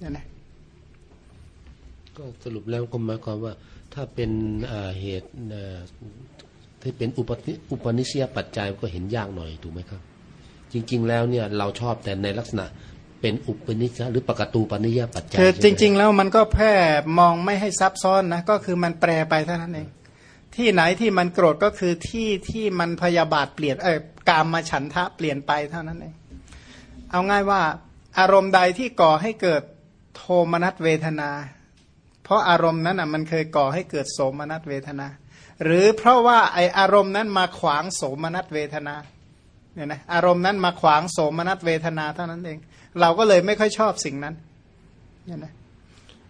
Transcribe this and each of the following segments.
เนี่ยนะก็สรุปแล้วก็หมายความว่า ถ้าเป็นอ่าเหตุอ่าที่เป็นอุปนิอุปนิสัยปัจจัยก็เห็นยากหน่อยถูกไหมครับ จริง ๆ แล้วเนี่ยเราชอบแต่ในลักษณะเป็นอุปนิสัยหรือปกตูปนิยปัจจัยคือจใช่ไหมริง ๆ แล้วมันก็แพร่มองไม่ให้ซับซ้อนนะก็คือมันแปรไปเท่านั้นเองที่ไหนที่มันโกรธก็คือที่ที่มันพยาบาทเปลี่ยนเออกามมาฉันทะเปลี่ยนไปเท่านั้นเองเอาง่ายว่าอารมณ์ใดที่ก่อให้เกิด โทมนัสเวทนา เพราะอารมณ์นั้นอะมันเคยก่อให้เกิดโสมนัสเวทนา หรือเพราะว่าไออารมณ์นั้นมาขวางโสมนัสเวทนาเนี่ยนะอารมณ์นั้นมาขวางโสมนัสเวทนาเท่านั้นเอง เราก็เลยไม่ค่อยชอบสิ่งนั้นเนี่ยนะ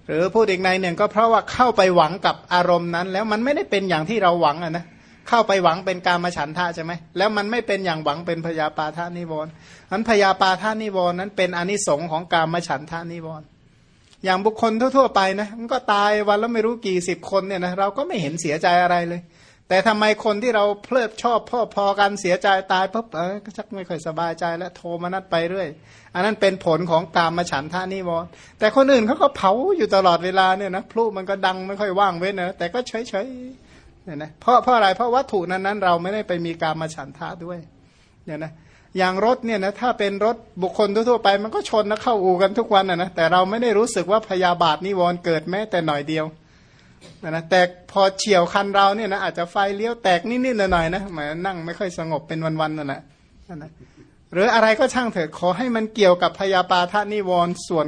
หรือพูดอีกในหนึ่งก็เพราะว่าเข้าไปหวังกับอารมณ์นั้น แล้วมันไม่ได้เป็นอย่างที่เราหวังอะนะเข้าไปหวังเป็นการมาฉันทะใช่ไหมแล้วมันไม่เป็นอย่างหวังเป็นพยาปาทานิวรณ์นั้นพยาปาทานิวรณ์นั้นเป็นอนิสงค์ของการมาฉันทานิวรณ์ อย่างบุคคลทั่วๆไปนะมันก็ตายวันแล้วไม่รู้กี่สิบคนเนี่ยนะเราก็ไม่เห็นเสียใจอะไรเลย แต่ทำไมคนที่เราเพลิดชอบพ่อพอกันเสียใจตายปุ๊บเออชักไม่ค่อยสบายใจแล้วโทรมานัดไปเรื่อย อันนั้นเป็นผลของกามมาฉันท่านิวรณ์แต่คนอื่นเขาก็เผาอยู่ตลอดเวลาเนี่ยนะพลุมันก็ดังไม่ค่อยว่างเว้นนะแต่ก็เฉยๆเนี่ยนะเพราะเพราะอะไรเพราะวัตถุนั้นนั้นเราไม่ได้ไปมีกามมาฉันทะด้วยเนี่ยนะ อย่างรถเนี่ยนะถ้าเป็นรถบุคคลทั่วๆไป มันก็ชนแล้วเข้าอู่กันทุกวันนะนะแต่เราไม่ได้รู้สึกว่าพยาบาทนิวรณ์เกิดแม้แต่หน่อยเดียวนะนะแต่พอเฉียวคันเราเนี่ยนะอาจจะไฟเลี้ยวแตกนิดๆหน่อยๆนะหมือนนั่งไม่ค่อยสงบเป็นวันๆนั่นแหละนะหรืออะไรก็ช่างเถิดขอให้มันเกี่ยวกับพยาปาทานิวรณ์ส่วน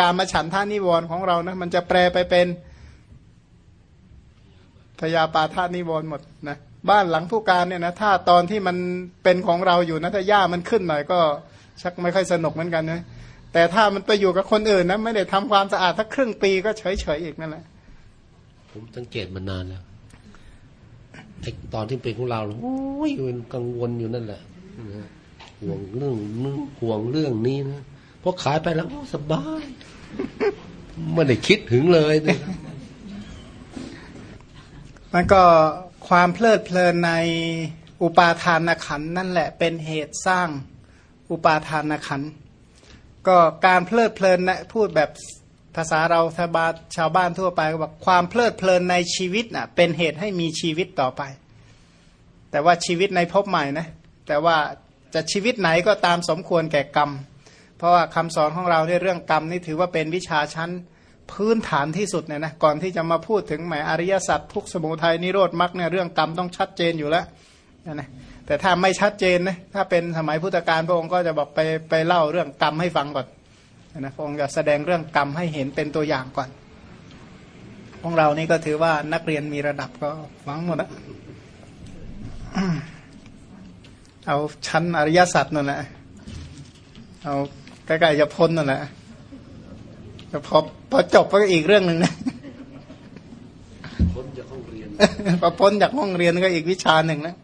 การมาฉันทานิวรณ์ของเรานะมันจะแปลไปเป็นพยาปาทานิวรณ์หมดนะ บ้านหลังผู้การเนี่ยนะถ้าตอนที่มันเป็นของเราอยู่นะถ้าหญ้ามันขึ้นหน่อยก็ ชักไม่ค่อยสนุกเหมือนกันนะแต่ถ้ามันไปอยู่กับคนอื่นนะไม่ได้ทำความสะอาดสักครึ่งปีก็เฉยๆอีกนั่นแหละผมสังเกตมานานแล้วไอ้ตอนที่เป็นของเราโอ้ยมันกังวลอยู่นั่นแหละนะฮะห่วงเรื่องนู้นห่วงเรื่องนี้นะพอขายไปแล้วโอ้สบายไม่ได้คิดถึงเลยนะมันก็ ความเพลิดเพลินในอุปาทานขันนั่นแหละเป็นเหตุสร้างอุปาทานขันก็การเพลิดเพลินนะพูดแบบภาษาเราชาวบ้านชาวบ้านทั่วไปก็บอกความเพลิดเพลินในชีวิตน่ะเป็นเหตุให้มีชีวิตต่อไป แต่ว่าชีวิตในภพใหม่นะแต่ว่าจะชีวิตไหนก็ตามสมควรแก่กรรม เพราะว่าคำสอนของเราในเรื่องกรรมนี่ถือว่าเป็นวิชาชั้น พื้นฐานที่สุดเนี่ยนะก่อนที่จะมาพูดถึงหมายอริยสัจทุกสมุทัยนิโรธมรรคเนี่ยเรื่องกรรมต้องชัดเจนอยู่แล้วนะนะแต่ถ้าไม่ชัดเจนนะถ้าเป็นสมัยพุทธกาลพระองค์ก็จะบอกไปไปเล่าเรื่องกรรมให้ฟังก่อนนะพระองค์จะแสดงเรื่องกรรมให้เห็นเป็นตัวอย่างก่อนพวกเรานี่ก็ถือว่านักเรียนมีระดับก็ฟังหมดแล้วเอาชั้นอริยสัจนั่นแหละเอาใกล้ๆจะพ้นนั่นแหละ พอพอจบก็อีกเรื่องหนึ่งนะพ้นจากห้องเรียนพอพ้นจากห้องเรียนก็อีกวิชาหนึ่งแล้ว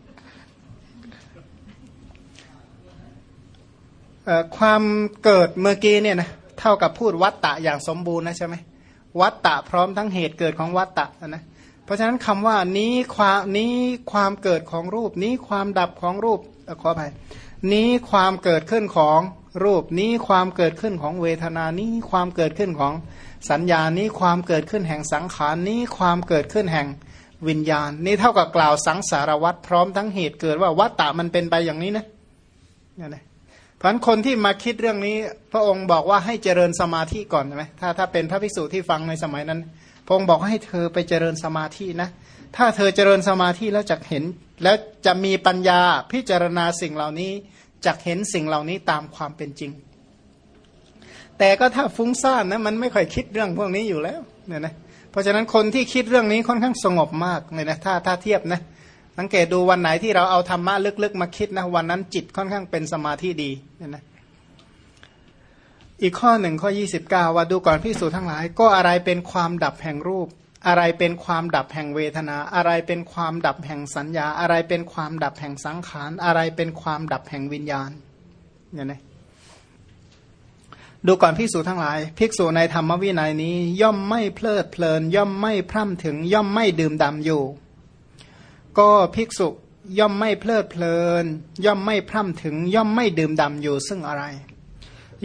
เอ่อความเกิดเมื่อกี้เนี่ยนะเท่ากับพูดวัตตะอย่างสมบูรณ์นะใช่ไหมวัตตะพร้อมทั้งเหตุเกิดของวัตตะนะเพราะฉะนั้นคำว่านี้ความนี้ความเกิดของรูป นี้ความดับของรูปเอ่อขออภัยนี้ความเกิดขึ้นของ รูปนี้ความเกิดขึ้นของเวทนานี้ความเกิดขึ้นของสัญญานี้ความเกิดขึ้นแห่งสังขารนี้ความเกิดขึ้นแห่งวิญญาณ นี่เท่ากับกล่าวสังสารวัตรพร้อมทั้งเหตุเกิดว่าวัตตะมันเป็นไปอย่างนี้นะนี่ยนะเพราะฉะนั้นคนที่มาคิดเรื่องนี้ พระองค์บอกว่าให้เจริญสมาธิก่อนใช่ไหมถ้าถ้าเป็นพระภิกษุที่ฟังในสมัยนั้น พระองค์บอกให้เธอไปเจริญสมาธินะ ถ้าเธอเจริญสมาธิแล้วจะเห็น แล้วจะมีปัญญาพิจารณาสิ่งเหล่านี้ จะเห็นสิ่งเหล่านี้ตามความเป็นจริง แต่ก็ถ้าฟุ้งซ่านนะมันไม่ค่อยคิดเรื่องพวกนี้อยู่แล้วเนี่ยนะเพราะฉะนั้นคนที่คิดเรื่องนี้ค่อนข้างสงบมากเลยนะถ้าถ้าเทียบนะสังเกตดูวันไหนที่เราเอาธรรมะลึกๆ มาคิดนะวันนั้นจิตค่อนข้างเป็นสมาธิดีเนี่ยนะอีกข้อหนึ่งข้อ 29 ว่าดูก่อนพิสูจน์ทั้งหลาย ก็อะไรเป็นความดับแห่งรูป อะไรเป็นความดับแห่งเวทนา อะไรเป็นความดับแห่งสัญญา อะไรเป็นความดับแห่งสังขาร อะไรเป็นความดับแห่งวิญญาณเนี่ยนะดูก่อนภิกษุทั้งหลาย ภิกษุในธรรมวินัยนี้ ย่อมไม่เพลิดเพลิน ย่อมไม่พร่ำถึง ย่อมไม่ดื่มด่ำอยู่ ก็ภิกษุย่อมไม่เพลิดเพลิน ย่อมไม่พร่ำถึง ย่อมไม่ดื่มด่ำอยู่ ซึ่งอะไร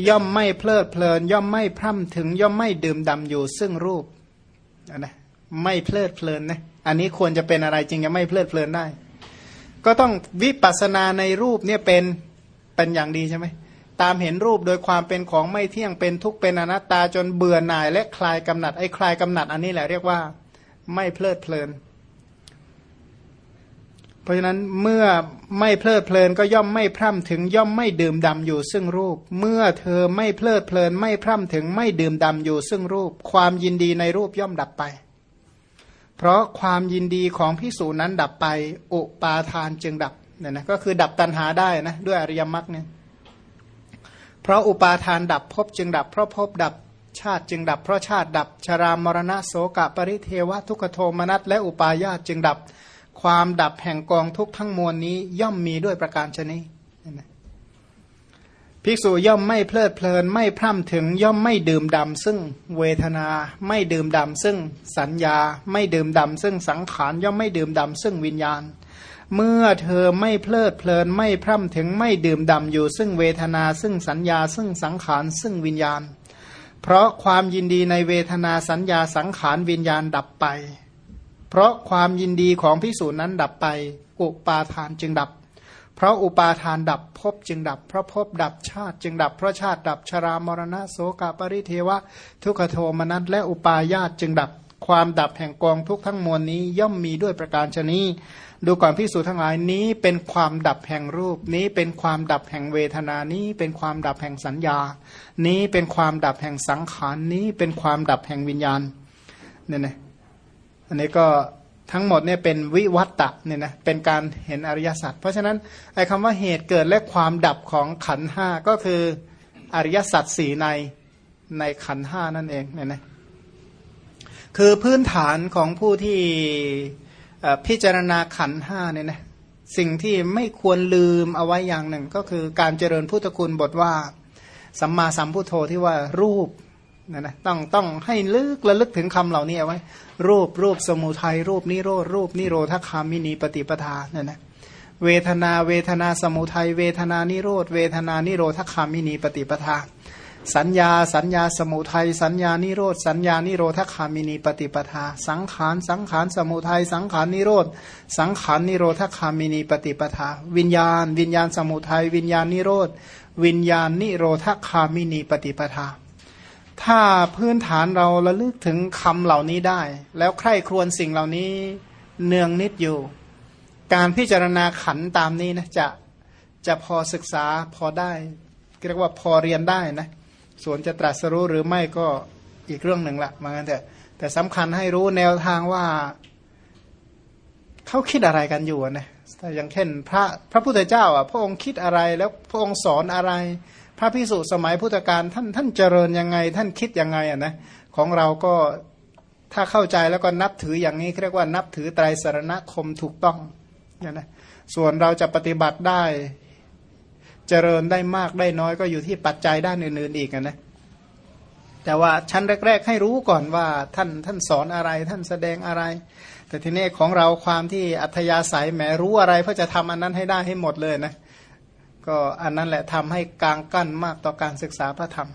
ย่อมไม่เพลิดเพลิน ย่อมไม่พร่ำถึง ย่อมไม่ดื่มดำอยู่ ซึ่งรูปนะ ไม่เพลิดเพลินนะอันนี้ควรจะเป็นอะไรจริงจะไม่เพลิดเพลินได้ ก็ต้องวิปัสสนาในรูปเนี่ยเป็นเป็นอย่างดีใช่ไหมตามเห็นรูปโดยความเป็นของไม่เที่ยงเป็นทุกข์เป็นอนัตตาจนเบื่อหน่าย และคลายกำหนัดไอ้คลายกำหนัดอันนี้แหละเรียกว่าไม่เพลิดเพลิน เพราะฉะนั้นเมื่อไม่เพลิดเพลินก็ย่อมไม่พร่ำถึงย่อมไม่ดื่มดำอยู่ซึ่งรูป เมื่อเธอไม่เพลิดเพลิน ไม่พร่ำถึงไม่ดื่มดำอยู่ซึ่งรูป ความยินดีในรูปย่อมดับไป เพราะความยินดีของพิสูจนั้นดับไปอุปาทานจึงดับเนี่ยนะก็คือดับตัณหาได้นะด้วยอริยมรรคเนี่ยเพราะอุปาทานดับภพจึงดับ เพราะภพดับชาติจึงดับ เพราะชาติดับชรามรณะโสกะปริเทวะทุกโทมนัสและอุปาญาตจึงดับ ความดับแห่งกองทุกทั้งมวลนี้ย่อมมีด้วยประการชนี ภิกษุย่อมไม่เพลิดเพลิน ไม่พร่ำถึงย่อมไม่ดื่มดำซึ่งเวทนาไม่ดื่มดำซึ่งสัญญา ไม่ดื่มดำซึ่งสังขารย่อมไม่ดื่มดำซึ่งวิญญาณ เมื่อเธอไม่เพลิดเพลิน ไม่พร่ำถึงไม่ดื่มดำอยู่ ซึ่งเวทนาซึ่งสัญญา ซึ่งสังขารซึ่งวิญญาณ เพราะความยินดีในเวทนาสัญญาสังขารวิญญาณดับไป เพราะความยินดีของพิสูจนนั้นดับไปอุปาทานจึงดับ เพราะอุปาทานดับภพจึงดับ เพราะภพดับชาติจึงดับ เพราะชาติดับชรามรณะโสกปริเทวะ ทุกขโทมนัสและอุปาญาตจึงดับความดับแห่งกองทุกทั้งมวลนี้ย่อมมีด้วยประการชนีดูก่อนพิสูจทั้งหลายนี้เป็นความดับแห่งรูป นี้เป็นความดับแห่งเวทนานี้เป็นความดับแห่งสัญญา นี้เป็นความดับแห่งสังขารนี้เป็นความดับแห่งวิญญาณเนี่ยนะอันนี้ก็ ทั้งหมดเนี่ยเป็นวิวัตตะเนี่ยนะเป็นการเห็นอริยสัจเพราะฉะนั้นไอ้คำว่าเหตุเกิดและความดับของขันห้าก็คืออริยสัจสี่ในในขันห้านั่นเองเนี่ยนะคือพื้นฐานของผู้ที่พิจารณาขันห้าเนี่ยนะสิ่งที่ไม่ควรลืมเอาไว้อย่างหนึ่ง ก็คือการเจริญพุทธคุณบทว่า สัมมาสัมพุทโธที่ว่ารูป นะนะต้องต้องให้ลึกระลึกถึงคำเหล่านี้เอาไว้ รูปรูปสมุทัยรูปนิโรธรูปนิโรธคามินีปฏิปทาเนี่ยนะเวทนาเวทนาสมุทัยเวทนานิโรธเวทนานิโรธคามินีปฏิปทา สัญญาสัญญาสมุทัยสัญญานิโรธสัญญานิโรธคามินีปฏิปทา สังขารสังขารสมุทัยสังขารนิโรธสังขารนิโรธคามินีปฏิปทา วิญญาณ วิญญาณสมุทัยวิญญาณนิโรธวิญญาณนิโรธคามินีปฏิปทา ถ้าพื้นฐานเราระลึกถึงคำเหล่านี้ได้ แล้วใคร่ครวญสิ่งเหล่านี้เนืองนิดอยู่ การพิจารณาขันตามนี้นะจะจะพอศึกษาพอได้เรียกว่าพอเรียนได้นะส่วนจะตรัสรู้หรือไม่ก็อีกเรื่องหนึ่งละมากันแต่แต่สำคัญให้รู้แนวทางว่าเขาคิดอะไรกันอยู่นะถ้าอย่างเช่น พระพระพุทธเจ้าอะพระองค์คิดอะไรแล้วพระองค์สอนอะไร พระพิสุสมัยพุทธกาลท่านท่านเจริญยังไง ท่านคิดยังไงอะนะของเราก็ถ้าเข้าใจแล้วก็นับถืออย่างนี้เรียกว่านับถือไตรสรณคมถูกต้องเนี่ยนะส่วนเราจะปฏิบัติได้ เจริญได้มากได้น้อยก็อยู่ที่ปัจจัยด้านอื่นๆอีกนะแต่ว่าชั้นแรก ๆ ให้รู้ก่อนว่าท่านท่านสอนอะไรท่านแสดงอะไร แต่ทีนี้ของเราความที่อัธยาศัยแหมรู้อะไรเพื่อจะทำอันนั้นให้ได้ให้หมดเลยนะ ก็อันนั้นแหละทำให้กลางกั้นมากต่อการศึกษาพระธรรม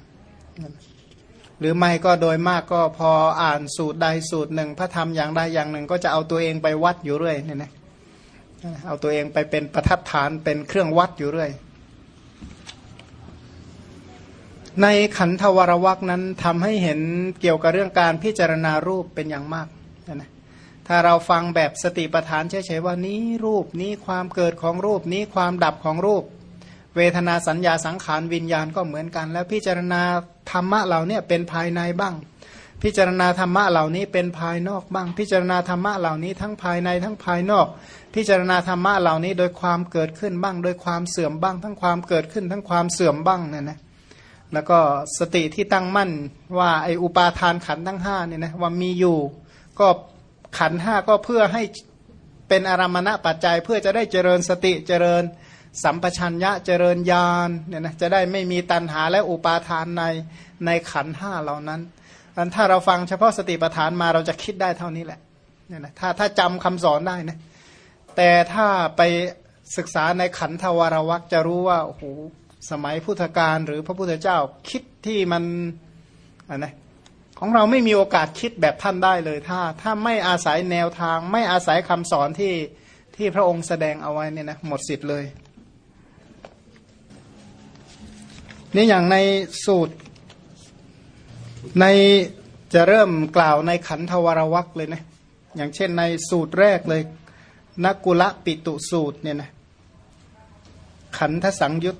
หรือไม่ก็โดยมากก็พออ่านสูตรใดสูตรหนึ่ง พระธรรมอย่างใดอย่างหนึ่ง ก็จะเอาตัวเองไปวัดอยู่เรื่อยเนี่ยนะเอาตัวเองไปเป็นประทัดฐานเป็นเครื่องวัดอยู่เรื่อยในขันธวรวักนั้นทำให้เห็นเกี่ยวกับเรื่องการพิจารณารูปเป็นอย่างมากนะถ้าเราฟังแบบสติปัฏฐานเฉยๆว่านี้รูปนี้ความเกิดของรูปนี้ความดับของรูป เวทนาสัญญาสังขารวิญญาณก็เหมือนกัน แล้วพิจารณาธรรมะเหล่านี้เป็นภายในบ้าง พิจารณาธรรมะเหล่านี้เป็นภายนอกบ้าง พิจารณาธรรมะเหล่านี้ทั้งภายในทั้งภายนอก พิจารณาธรรมะเหล่านี้โดยความเกิดขึ้นบ้าง โดยความเสื่อมบ้าง ทั้งความเกิดขึ้นทั้งความเสื่อมบ้างเนี่ยนะแล้วก็สติที่ตั้งมั่นว่าไออุปาทานขันทั้งห้าเนี่ยนะว่ามีอยู่ ก็ขันห้าก็เพื่อให้เป็นอารมณะปัจจัยเพื่อจะได้เจริญสติเจริญ สัมปชัญญะเจริญญาณเนี่ยนะจะได้ไม่มีตัณหาและอุปาทานในในขันห้าเหล่านั้นอันถ้าเราฟังเฉพาะสติปัฏฐานมาเราจะคิดได้เท่านี้แหละเนี่ยนะถ้าถ้าจำคำสอนได้นะแต่ถ้าไปศึกษาในขันธวารวักจะรู้ว่าโอ้โหสมัยพุทธกาลหรือพระพุทธเจ้าคิดที่มันอันนะของเราไม่มีโอกาสคิดแบบท่านได้เลย ถ้าถ้าไม่อาศัยแนวทาง ไม่อาศัยคำสอนที่ที่พระองค์แสดงเอาไว้เนี่ยนะหมดสิทธิ์เลย นี่อย่างในสูตร ในจะเริ่มกล่าวในขันธวรวักเลยนะอย่างเช่นในสูตรแรกเลยนักกุละปิตุสูตรเนี่ยนะขันธสังยุต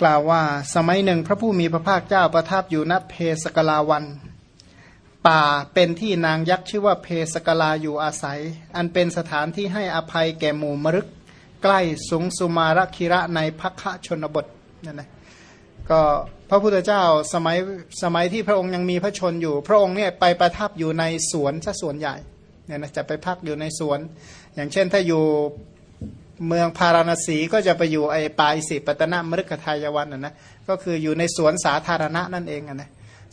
กล่าวว่าสมัยหนึ่งพระผู้มีพระภาคเจ้าประทับอยู่ณเพสกลาวัน ป่าเป็นที่นางยักษ์ชื่อว่าเพสกลาอยู่อาศัย อันเป็นสถานที่ให้อภัยแก่หมู่มรึก ใกล้สุงสุมารคิระในพักชนบทนั่นนะก็พระพุทธเจ้าสมัยสมัยที่พระองค์ยังมีพระชนอยู่ พระองค์เนี่ยไปประทับอยู่ในสวนซะส่วนใหญ่เนี่ยนะจะไปพักอยู่ในสวน อย่างเช่นถ้าอยู่เมืองพาราณสีก็จะไปอยู่ไอ้ปายสิปตนะมฤคทายวันนะนะก็คืออยู่ในสวนสาธารณะนั่นเองนะ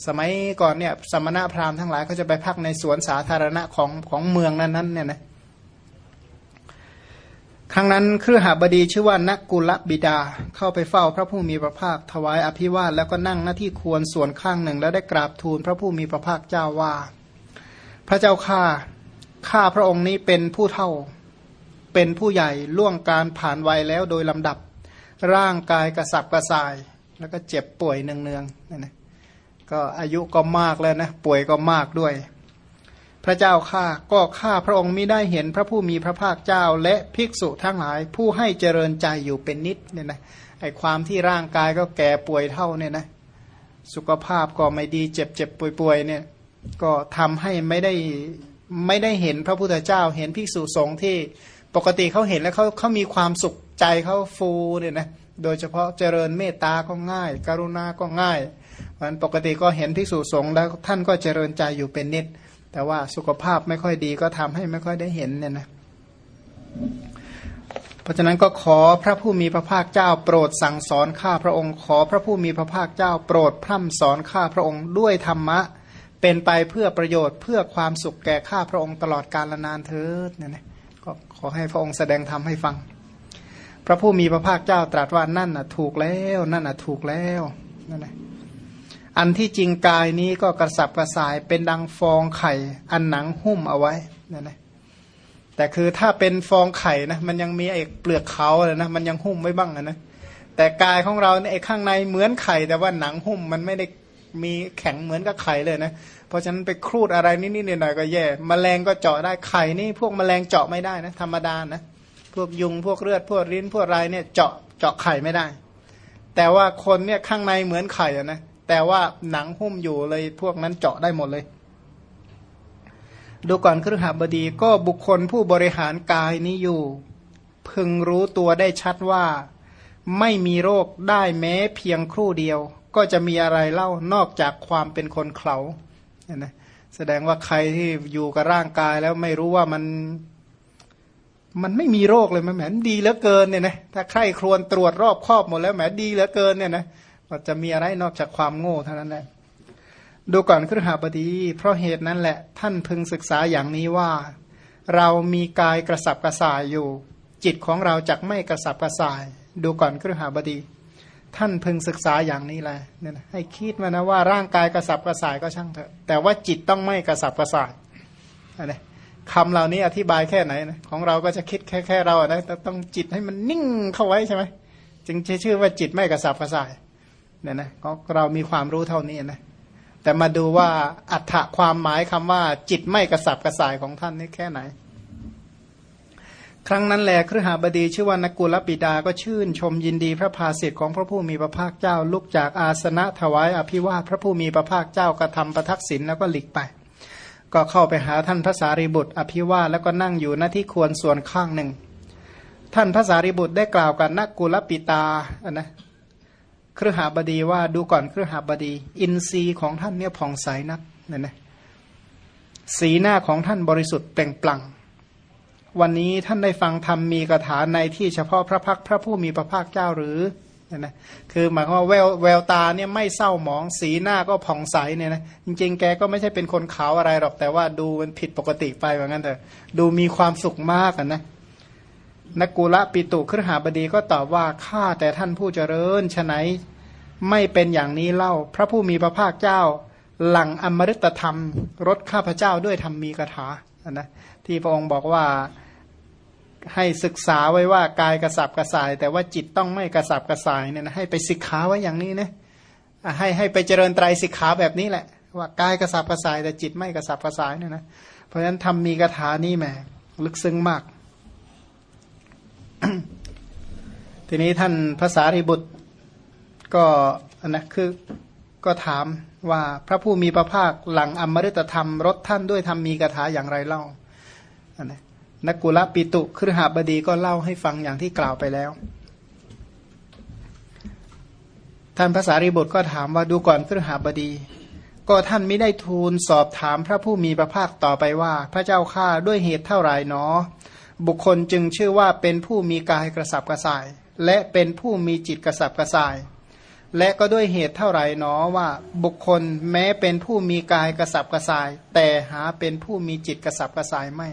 สมัยก่อนเนี่ยสมณะพราหมณ์ทั้งหลายเขาจะไปพักในสวนสาธารณะของของเมืองนั้นๆเนี่ยนะ ครั้งนั้นครือหาบดีชื่อว่านักกุลบิดา เข้าไปเฝ้าพระผู้มีพระภาค ถวายอภิวาทแล้วก็นั่งหน้าที่ควรส่วนข้างหนึ่ง แล้วได้กราบทูลพระผู้มีพระภาคเจ้าว่า พระเจ้าข้าข้าพระองค์นี้เป็นผู้เท่า เป็นผู้ใหญ่ล่วงการผ่านวัยแล้วโดยลำดับ ร่างกายกระสับกระส่าย แล้วก็เจ็บป่วยเนืองๆนี่นะก็อายุก็มากแล้วนะป่วยก็มากด้วย พระเจ้าข้าก็ข้าพระองค์ไมิได้เห็นพระผู้มีพระภาคเจ้า และภิกษุทั้งหลาย ผู้ให้เจริญใจอยู่เป็นนิดเนี่ยนะไอความที่ร่างกายก็แก่ป่วยเท่าเนี่ยนะสุขภาพก็ไม่ดีเจ็บเจ็บป่วยๆเนี่ยก็ทำให้ไม่ได้ไม่ได้เห็นพระพุทธเจ้า เห็นภิกษุสงฆ์ที่ปกติเขาเห็นแล้วเขาเขามีความสุขใจเขาฟูเนี่ยนะโดยเฉพาะเจริญเมตตาก็ง่าย กรุณาก็ง่ายมันปกติก็เห็นที่สู่สงฆ์แล้วท่านก็เจริญใจอยู่เป็นนิด แต่ว่าสุขภาพไม่ค่อยดีก็ทำให้ไม่ค่อยได้เห็นเนี่ยนะเพราะฉะนั้นก็ขอพระผู้มีพระภาคเจ้าโปรดสั่งสอนข้าพระองค์ ขอพระผู้มีพระภาคเจ้าโปรดพร่ำสอนข้าพระองค์ด้วยธรรมะ เป็นไปเพื่อประโยชน์เพื่อความสุขแก่ข้าพระองค์ตลอดกาลนานเถิดเนี่ยนะก็ขอให้พระองค์แสดงธรรมให้ฟัง พระผู้มีพระภาคเจ้าตรัสว่านั่นน่ะถูกแล้ว นั่นน่ะถูกแล้วนั่นแหละ อันที่จริงกายนี้ก็กระสับกระส่ายเป็นดังฟองไข่ อันหนังหุ้มเอาไว้นั่นแหละแต่คือถ้าเป็นฟองไข่นะมันยังมีไอ้เปลือกเขาเลยนะมันยังหุ้มไว้บ้างนะแต่กายของเราเนี่ยไอ้ข้างในเหมือนไข่แต่ว่าหนังหุ้มมันไม่ได้มีแข็งเหมือนกับไข่เลยนะเพราะฉะนั้นไปครูดอะไรนิดๆหน่อยๆก็แย่มแมลงก็เจาะได้ไข่นี่พวกมแมลงเจาะไม่ได้นะธรรมดานะพวกยุงพวกเลือดพวกริ้นพวกไรเนี่ยเจาะเจาะไข่ไม่ได้ แต่ว่าคนเนี่ยข้างในเหมือนไข่อะนะ แต่ว่าหนังหุ้มอยู่เลยพวกนั้นเจาะได้หมดเลย ดูก่อนครหบดีก็บุคคลผู้บริหารกายนี้อยู่ พึงรู้ตัวได้ชัดว่า ไม่มีโรคได้แม้เพียงครู่เดียว ก็จะมีอะไรเล่านอกจากความเป็นคนเขานะแสดงว่าใครที่อยู่กับร่างกายแล้วไม่รู้ว่ามันมันไม่มีโรคเลยมันแหมดีเหลือเกินเนี่ยนะถ้าใครครวญตรวจรอบครอบหมดแล้วแหมดีเหลือเกินเนี่ยนะ จะมีอะไรนอกจากความโง่เท่านั้นแหละดูก่อนครหาบดี เพราะเหตุนั้นแหละท่านพึงศึกษาอย่างนี้ว่า เรามีกายกระสับกระส่ายอยู่ จิตของเราจักไม่กระสับกระส่าย ดูก่อนครหาบดี ท่านพึงศึกษาอย่างนี้แหละเนี่ยให้คิดมานะว่าร่างกายกระสับกระส่ายก็ช่างเถอะแต่ว่าจิตต้องไม่กระสับกระส่ายอะไรคำเหล่านี้อธิบายแค่ไหนนะของเราก็จะคิดแค่แค่เรานะแต่ต้องจิตให้มันนิ่งเข้าไว้ใช่ไหมจึงชื่อว่าจิตไม่กระสับกระส่าย เนี่ยนะก็เรามีความรู้เท่านี้นะแต่มาดูว่าอัตถะความหมายคำว่าจิตไม่กระสับกระส่ายของท่านนี่แค่ไหน ครั้งนั้นแหละครหาบดีชื่อว่านกุลปิดาก็ชื่น ชมยินดีพระภาสิทธิ์ของพระผู้มีพระภาคเจ้าลุกจากอาสนะถวายอภิวาทพระผู้มีพระภาคเจ้ากระทำประทักษิณแล้วก็หลีกไป ก็เข้าไปหาท่านพระสารีบุตร อภิวาทแล้วก็นั่งอยู่หน้าที่ควรส่วนข้างหนึ่ง ท่านพระสารีบุตรได้กล่าวกับนักกุลปิตาอนนะครหาบดีว่าดูก่อนครหาบดี อินทรีย์ของท่านเนี่ยผ่องใสนักนั่นนะสีหน้าของท่านบริสุทธิ์เปล่งปลั่ง วันนี้ท่านได้ฟังธรรมมีกถาในที่เฉพาะพระพักพระผู้มีพระภาคเจ้าหรือเนะคือหมายความว่าแววแววตาเนี่ยไม่เศร้าหมองสีหน้าก็ผ่องใสเนี่ยนะจริง ๆ แกก็ไม่ใช่เป็นคนขาวอะไรหรอกแต่ว่าดูมันผิดปกติไปว่างั้นแต่ดูมีความสุขมากนะ นกุละปิตุครหาบดีก็ตอบว่าข้าแต่ท่านผู้เจริญฉไหนไม่เป็นอย่างนี้เล่า พระผู้มีพระภาคเจ้า หลังอมฤตธรรมรถข้าพเจ้าด้วยธรรมมีกถานะที่พระองค์บอกว่าให้ศึกษาไว้ว่ากายกระสับกระส่าย แต่ว่าจิตต้องไม่กระสับกระส่ายเนี่ยนะให้ไปศึกขาไว้อย่างนี้นะให้ให้ไปเจริญไตรสิกขาแบบนี้แหละ ว่ากายกระสับกระส่ายแต่จิตไม่กระสับกระส่ายเนี่ยนะเพราะฉะนั้นทำมีกถานี่แหมลึกซึ้งมาก ทีนี้ท่านภาษาริบุตรก็นะคือก็ถามว่าพระผู้มีพระภาคหลังอมฤตธรรมรถท่านด้วยทำมีกถาอย่างไรเล่านะนักกุลปิตุครหาบดีก็เล่าให้ฟังอย่างที่กล่าวไปแล้ว ท่านภาษาริบุตรก็ถามว่าดูก่อนครหาบดี ก็ท่านไม่ได้ทูลสอบถามพระผู้มีพระภาคต่อไปว่า พระเจ้าข้าด้วยเหตุเท่าไรเนาะ บุคคลจึงชื่อว่าเป็นผู้มีกายกระสับกระส่าย และเป็นผู้มีจิตกระสับกระส่าย และก็ด้วยเหตุเท่าไหรเนาะว่าบุคคลแม้เป็นผู้มีกายกระสับกระส่าย แต่หาเป็นผู้มีจิตกระสับกระส่ายไม่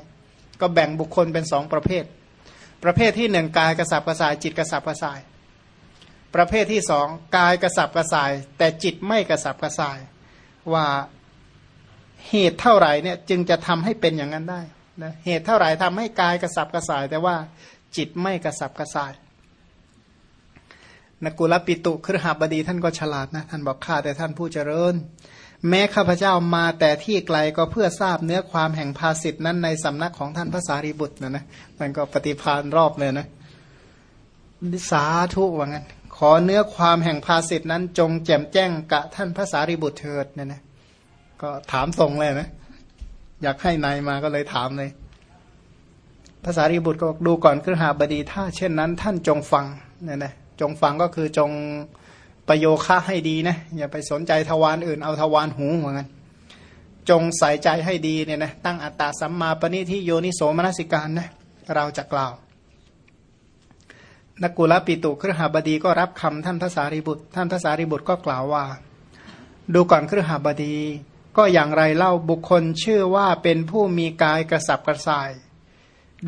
ก็แบ่งบุคคลเป็นสองประเภท ประเภทที่หนึ่งกายกระสับกระส่าย จิตกระสับกระส่าย ประเภทที่สองกายกระสับกระส่าย แต่จิตไม่กระสับกระส่าย ว่าเหตุเท่าไหร่เนี่ยจึงจะทำให้เป็นอย่างนั้นได้ นะเหตุเท่าไหร่ทำให้กายกระสับกระส่าย แต่ว่าจิตไม่กระสับกระส่ายนกุลปิตุครหบดีท่านก็ฉลาดนะท่านบอกข้าแต่ท่านผู้เจริญ แม้ข้าพเจ้ามาแต่ที่ไกลก็เพื่อทราบเนื้อความแห่งภาสิทธนั้นในสำนักของท่านพระสารีบุตรนะนะมันก็ปฏิพานรอบเลยนะสาธุว่างั้น ขอเนื้อความแห่งภาสิทธนั้นจงแจ่มแจ้งกะท่านพระสารีบุตรเถิดเนี่ยนะก็ถามตรงเลยนะ อยากให้นายมาก็เลยถามเลยภาษารีบุตรก็ดูก่อนคือหาบดีถ้าเช่นนั้น ท่านจงฟังเนี่ยนะจงฟังก็คือจงประโยคะให้ดีนะอย่าไปสนใจทวารอื่นเอาทวารหูเหมือนกันจงใส่ใจให้ดีเนี่ยนะตั้งอัตตาสัมมาปณิที่โยนิโสมนสิการนะเราจะกล่าวนักกุลปิตุครหาบดีก็รับคำท่านทศารีบุตร ท่านทศารีบุตรก็กล่าวว่า ดูก่อนครหาบดี ก็อย่างไรเล่าบุคคลชื่อว่าเป็นผู้มีกายกระสับกระส่าย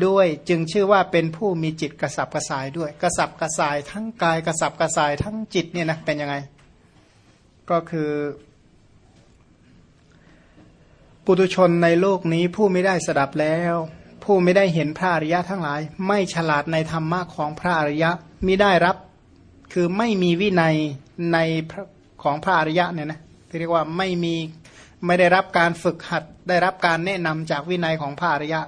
ด้วยจึงชื่อว่าเป็นผู้มีจิตกระสับกระส่ายด้วย กระสับกระส่ายทั้งกายกระสับกระส่ายทั้งจิตเนี่ยนะเป็นยังไง ก็คือ ปุถุชนในโลกนี้ผู้ไม่ได้สดับแล้ว ผู้ไม่ได้เห็นพระอริยะทั้งหลาย ไม่ฉลาดในธรรมะของพระอริยะมิได้รับ คือไม่มีวินัยในของพระอริยะเนี่ยนะที่เรียกว่าไม่มี ไม่ได้รับการฝึกหัด ได้รับการแนะนำจากวินัยของพระอริยะ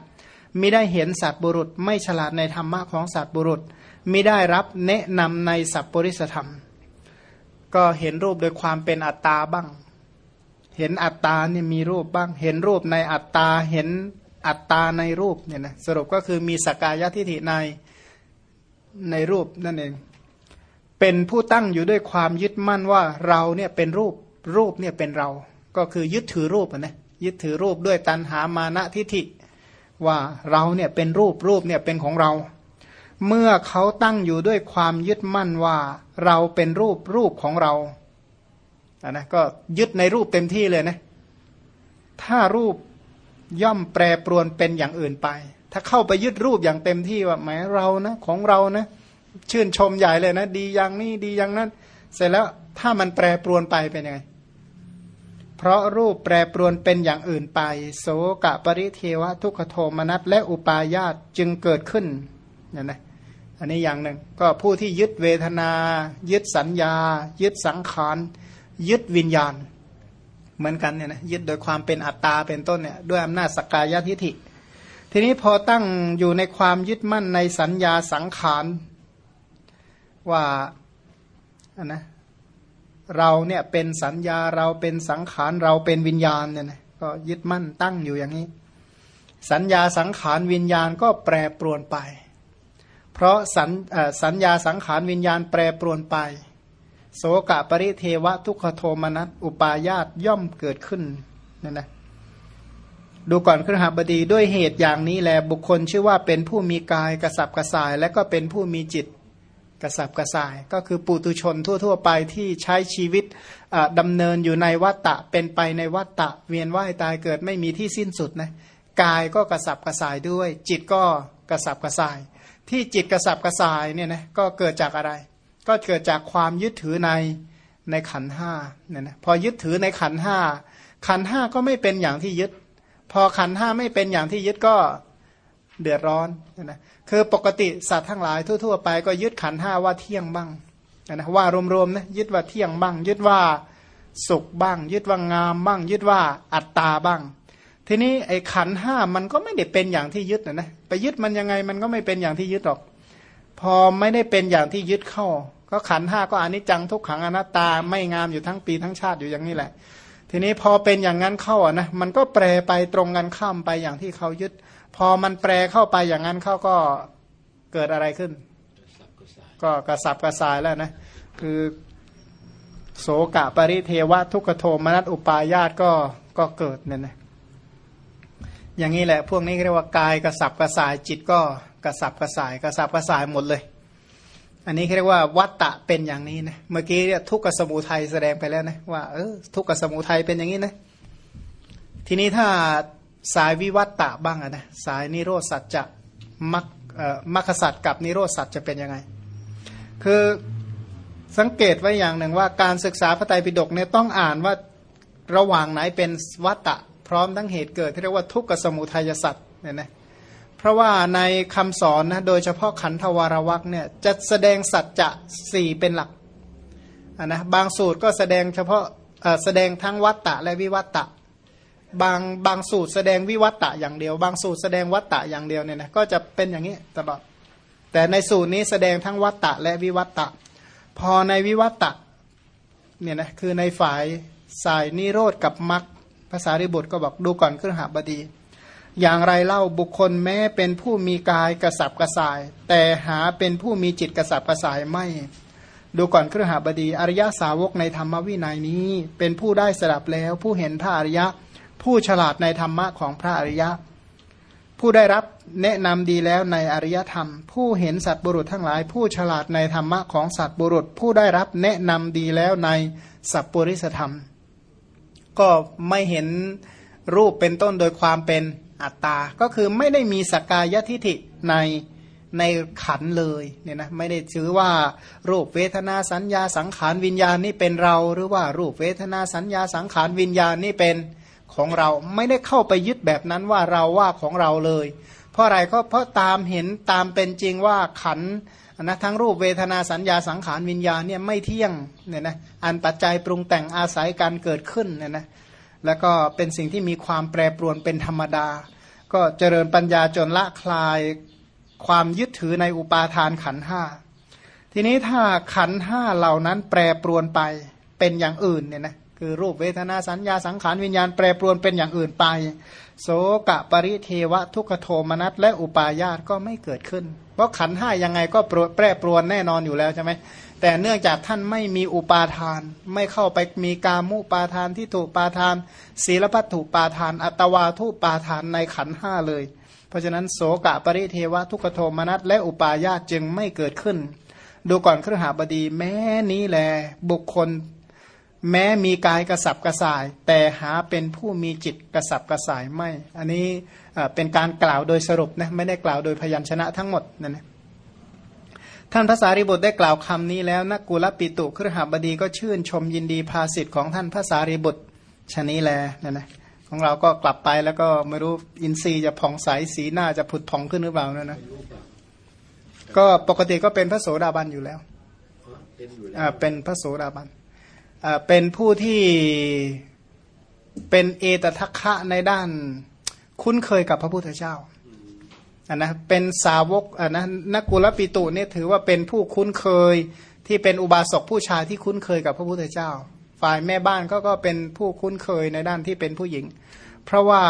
มิได้เห็นสัตบุรุษ ไม่ฉลาดในธรรมะของสัตบุรุษมิได้รับแนะนำในสัพปริสธรรม ก็เห็นรูปโดยความเป็นอัตตาบ้าง เห็นอัตตาเนี่ยมีรูปบ้าง เห็นรูปในอัตตาเห็นอัตตาในรูปเนี่ยนะสรุปก็คือมีสกายทิฏฐิในในรูปนั่นเอง เป็นผู้ตั้งอยู่ด้วยความยึดมั่นว่าเราเนี่ยเป็นรูปรูปเนี่ยเป็นเรา ก็คือยึดถือรูปนะยึดถือรูปด้วยตัณหามานะทิฏฐิ ว่าเราเนี่ยเป็นรูปรูปเนี่ยเป็นของเรา เมื่อเขาตั้งอยู่ด้วยความยึดมั่นว่า เราเป็นรูปรูปของเราอ่นะก็ยึดในรูปเต็มที่เลยนะถ้ารูปย่อมแปรปรวนเป็นอย่างอื่นไป ถ้าเข้าไปยึดรูปอย่างเต็มที่ว่าแหมเรานะของเรานะชื่นชมใหญ่เลยนะ ดีอย่างนี้ดีอย่างนั้น เสร็จแล้วถ้ามันแปรปรวนไปเป็นยังไง เพราะรูปแปรปรวนเป็นอย่างอื่นไป โสกะปริเทวะทุกขโทมนัสและอุปาญาตจึงเกิดขึ้นเนี่ยนะอันนี้อย่างหนึ่งก็ผู้ที่ยึดเวทนา ยึดสัญญา ยึดสังขารยึดวิญญาณ เหมือนกันเนี่ยนะยึดโดยความเป็นอัตตาเป็นต้นเนี่ยด้วยอำนาจสกกายทิฐิ ทีนี้พอตั้งอยู่ในความยึดมั่นในสัญญาสังขารว่าอันนะ เราเนี่ยเป็นสัญญาเราเป็นสังขารเราเป็นวิญญาณเนี่ยนะก็ยึดมั่นตั้งอยู่อย่างนี้ สัญญาสังขารวิญญาณก็แปรปรวนไป เพราะสัญสัญญาสังขารวิญญาณแปรปรวนไป โสกะปริเทวะทุกขโทมนัสอุปาญาตย่อมเกิดขึ้นเนั่นนะดูก่อนครหบดีด้วยเหตุอย่างนี้แลบุคคลชื่อว่าเป็นผู้มีกายกระสับกระส่าย และก็เป็นผู้มีจิต กระสับกระส่าย ก็คือปุตุชนทั่ว ๆ ไปที่ใช้ชีวิตดำเนินอยู่ในวัฏฏะเป็นไปในวัฏฏะเวียนว่ายตายเกิดไม่มีที่สิ้นสุดนะกายก็กระสับกระส่ายด้วย จิตก็กระสับกระส่าย ที่จิตกระสับกระส่ายเนี่ยนะก็เกิดจากอะไร ก็เกิดจากความยึดถือในในขันห้าเนี่ยนะพอยึดถือในขันห้าขันห้าก็ไม่เป็นอย่างที่ยึด พอขันห้าไม่เป็นอย่างที่ยึดก็ เดือดร้อนนะคือปกติสัตว์ทั้งหลายทั่ว ๆ ไปก็ยึดขันห้าว่าเที่ยงบ้างนะว่ารวมๆนะยึดว่าเที่ยงบ้าง ยึดว่าสุขบ้าง ยึดว่างามบ้าง ยึดว่าอัตตาบ้าง ทีนี้ไอ้ขันห้ามันก็ไม่ได้เป็นอย่างที่ยึดนะนะไปยึดมันยังไงมันก็ไม่เป็นอย่างที่ยึดหรอก พอไม่ได้เป็นอย่างที่ยึดเข้า ก็ขันห้าก็อนิจจังทุกขังอนัตตาไม่งามอยู่ทั้งปีทั้งชาติอยู่อย่างนี้แหละทีนี้พอเป็นอย่างนั้นเข้าอะนะมันก็แปรไปตรงกันข้ามไปอย่างที่เขายึด พอมันแปรเข้าไปอย่างนั้นเขาก็เกิดอะไรขึ้น ก็กระสับกระส่ายแล้วนะ คือโสกะปริเทวะทุกขโทมนัสอุปายาตก็ก็เกิดเนี่ยนะอย่างนี้แหละ พวกนี้เรียกว่ากายกระสับกระส่ายจิตก็กระสับกระส่ายกระสับกระส่ายหมดเลย อันนี้เรียกว่าวัตตะเป็นอย่างนี้นะเมื่อกี้ทุกขสมุทัยแสดงไปแล้วนะว่าเออทุกขสมุทัยเป็นอย่างนี้นะทีนี้ถ้า สายวิวัตตะบ้างนะสายนิโรธสัจจะมัคมัคสัตกับนิโรธสัจจะเป็นยังไง คือสังเกตไว้อย่างหนึ่งว่าการศึกษาพระไตรปิฎกเนี่ยต้องอ่านว่าระหว่างไหนเป็นวัตตะพร้อมทั้งเหตุเกิดที่เรียกว่าทุกขสมุทัยสัตว์เนี่ยนะเพราะว่าในคำสอนนะโดยเฉพาะขันธวารวักเนี่ยจะแสดงสัจจะสี่เป็นหลักนะบางสูตรก็แสดงเฉพาะแสดงทั้งวัตตะและวิวัตตะ บางบางสูตรแสดงวิวัตตะอย่างเดียว บางสูตรแสดงวัตตะอย่างเดียวเนี่ยนะก็จะเป็นอย่างนี้ตลอดแต่ในสูตรนี้แสดงทั้งวัตตะและวิวัตตะ พอในวิวัตตะเนี่ยนะคือในฝ่ายสายนิโรธกับมรรคภาษาริบุตรก็บอกดูก่อนเครือหาบดี อย่างไรเล่าบุคคลแม้เป็นผู้มีกายกระสับกระส่าย แต่หาเป็นผู้มีจิตกระสับกระส่ายไม่ ดูก่อนเครือหาบดี อริยสาวกในธรรมวินัยนี้ เป็นผู้ได้สดับแล้วผู้เห็นพระอริยะ ผู้ฉลาดในธรรมะของพระอริยะ ผู้ได้รับแนะนำดีแล้วในอริยธรรม ผู้เห็นสัตบุรุษทั้งหลาย ผู้ฉลาดในธรรมะของสัตบุรุษ ผู้ได้รับแนะนำดีแล้วในสัพปริสธรรม ก็ไม่เห็นรูปเป็นต้นโดยความเป็นอัตตา ก็คือไม่ได้มีสกกายทิฐิในในขันเลยเนี่ยนะไม่ได้ถือว่ารูปเวทนาสัญญาสังขารวิญญาณนี่เป็นเรา หรือว่ารูปเวทนาสัญญาสังขารวิญญาณนี่เป็น ของเราไม่ได้เข้าไปยึดแบบนั้นว่าเราว่าของเราเลย เพราะอะไรก็เพราะตามเห็นตามเป็นจริงว่าขันนะทั้งรูปเวทนาสัญญาสังขารวิญญาณเนี่ยไม่เที่ยงเนี่ยนะอันปัจจัยปรุงแต่งอาศัยการเกิดขึ้นเนี่ยนะแล้วก็เป็นสิ่งที่มีความแปรปรวนเป็นธรรมดา ก็เจริญปัญญาจนละคลายความยึดถือในอุปาทานขันห้าทีนี้ถ้าขันห้าเหล่านั้นแปรปรวนไปเป็นอย่างอื่นเนี่ยนะ คือรูปเวทนาสัญญาสังขารวิญญาณแปรปรวนเป็นอย่างอื่นไป โสกะปริเทวะทุกขโทมนัสและอุปาญาตก็ไม่เกิดขึ้น เพราะขันห้ายังไงก็แปรปรวนแน่นอนอยู่แล้วใช่ไหมแต่เนื่องจากท่านไม่มีอุปาทาน ไม่เข้าไปมีกามุปาทานที่ถูกปาทาน ศีลพัตถุปาทาน อัตวาทุปาทานในขันห้าเลย เพราะฉะนั้นโสกะปริเทวะทุกขโทมนัสและอุปาญาตจึงไม่เกิดขึ้นดูก่อนเครือหาบดีแม้นี้แล บุคคล แม้มีกายกระสับกระส่าย แต่หาเป็นผู้มีจิตกระสับกระส่ายไม่ อันนี้เป็นการกล่าวโดยสรุปนะไม่ได้กล่าวโดยพยัญชนะทั้งหมดนั่นนะท่านภาษาริบุตรได้กล่าวคำนี้แล้วนักกุลปิตุครหบดีก็ชื่นชมยินดีภาสิทธิ์ของท่านภาษาริบุตรชนี้แลนั่นนะของเราก็กลับไปแล้วก็ไม่รู้อินทรีย์จะผ่องใสสีหน้าจะผุดผ่องขึ้นหรือเปล่านั่นนะก็ปกติก็เป็นพระโสดาบันอยู่แล้วเป็นพระโสดาบัน เป็นผู้ที่เป็นเอตทัคคะในด้าน คุ้นเคยกับพระพุทธเจ้าอันนะเป็นสาวกอันนะนักกุลปิตุเนี่ยถือว่าเป็นผู้คุ้นเคยที่เป็นอุบาสกผู้ชายที่คุ้นเคยกับพระพุทธเจ้า ฝ่ายแม่บ้านก็ก็เป็นผู้คุ้นเคยในด้านที่เป็นผู้หญิง เพราะว่า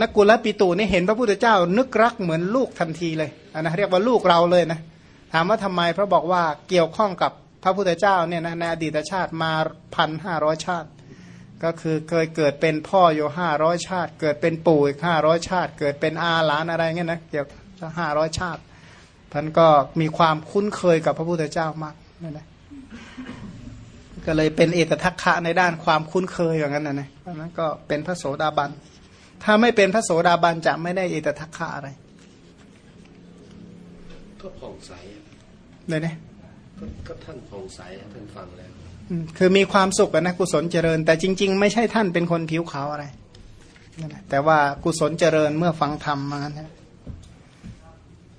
นักกุลปิตุนี่เห็นพระพุทธเจ้า นึกรักเหมือนลูกทันทีเลยอันนะเรียกว่าลูกเราเลยนะถามว่าทำไมพระบอกว่าเกี่ยวข้องกับ ระพุทธเจ้าเนี่ยนะในอดีตชาติมาพันห้าร้อยชาติ ก็คือเคยเกิดเป็นพ่ออยู่ห้าร้อยชาติ เกิดเป็นปู่อีกห้าร้อยชาติ เกิดเป็นอาหลานอะไรเงี้ยนะเกี่ยวกับห้าร้อยชาติท่านก็มีความคุ้นเคยกับพระพุทธเจ้ามากนั่นแหละก็เลยเป็นเอตทัคคะในด้านความคุ้นเคยอย่างนั้นนะนะนั้นก็เป็นพระโสดาบัน ถ้าไม่เป็นพระโสดาบันจะไม่ได้เอตทัคคะอะไรก็ผ่องใสอะเดี๋ยวนี้ก็ ก็ท่านผ่องใสอะท่านฟังแล้วอืมคือมีความสุขอะนะกุศลเจริญ แต่จริง ๆ ไม่ใช่ท่านเป็นคนผิวขาวอะไรนั่นแหละแต่ว่ากุศลเจริญเมื่อฟังธรรมมางั้นนะ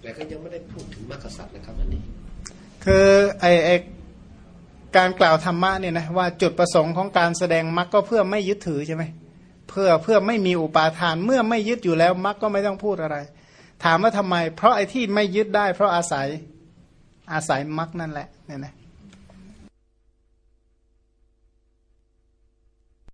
แต่ก็ยังไม่ได้พูดถึงมรรคสัตว์นะครับอันนี้ คือไอไอการกล่าวธรรมะเนี่ยนะว่าจุดประสงค์ของการแสดงมรรคก็เพื่อไม่ยึดถือใช่ไหมเพื่อเพื่อไม่มีอุปาทานเมื่อไม่ยึดอยู่แล้วมรรคก็ไม่ต้องพูดอะไร ถามว่าทำไม เพราะไอ้ที่ไม่ยึดได้ เพราะอาศัย อาศัยมรรคนั่นแหละเนี่ยนะ